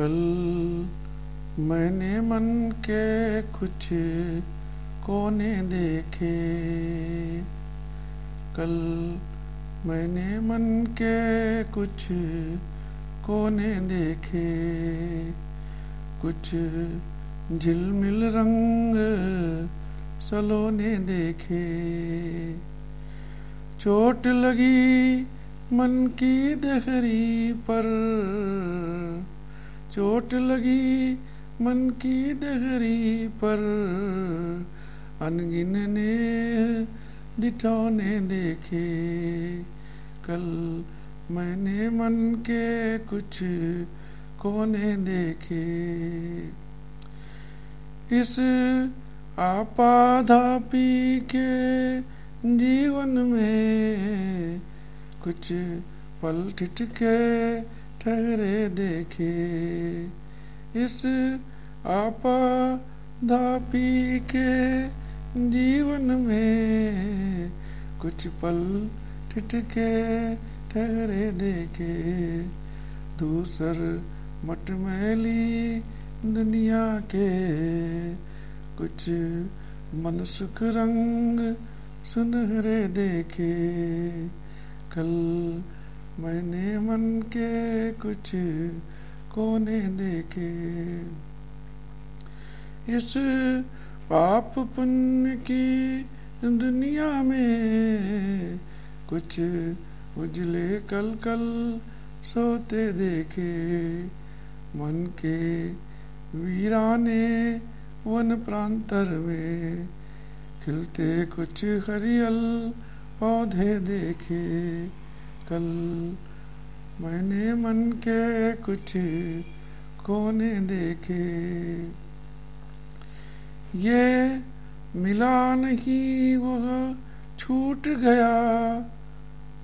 कल मैंने मन के कुछ कोने देखे। कल मैंने मन के कुछ कोने देखे। कुछ झिलमिल रंग सलोने देखे। चोट लगी मन की दहरी पर चोट लगी मन की दहरी पर। अनगिन ने दिठौने देखे। कल मैंने मन के कुछ कोने देखे। इस आपाधापी के जीवन में कुछ पल ठिठके ठहरे देखे। इस आपा धापी के जीवन में कुछ पल ठिठके ठहरे देखे। दूसर मटमैली दुनिया के कुछ मन सुख रंग सुनहरे देखे। कल मैंने मन के कुछ कोने देखे। इस पाप पुण्य की दुनिया में कुछ उजले कल कल सोते देखे। मन के वीराने वन प्रांतर में खिलते कुछ हरियल पौधे देखे। कल। मैंने मन के कुछ कोने देखे। ये मिला नहीं, वह छूट गया।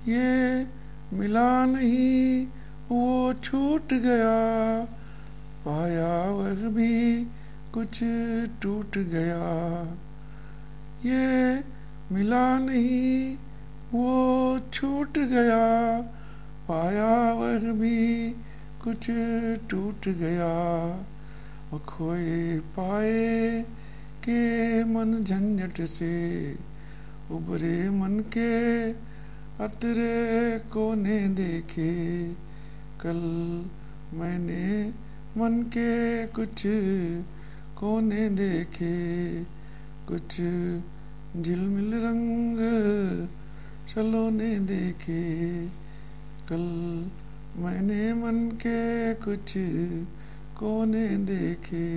ये मिला नहीं, वो छूट गया। पाया वह भी कुछ टूट गया। ये मिला नहीं वो छूट गया, पाया वह भी कुछ टूट गया। वो खोए पाए के मन झंझट से उबरे मन के अतरे कोने देखे। कल मैंने मन के कुछ कोने देखे, कुछ झिलमिल रंग सलोने देखे कल मैंने मन के कुछ कोने देखे।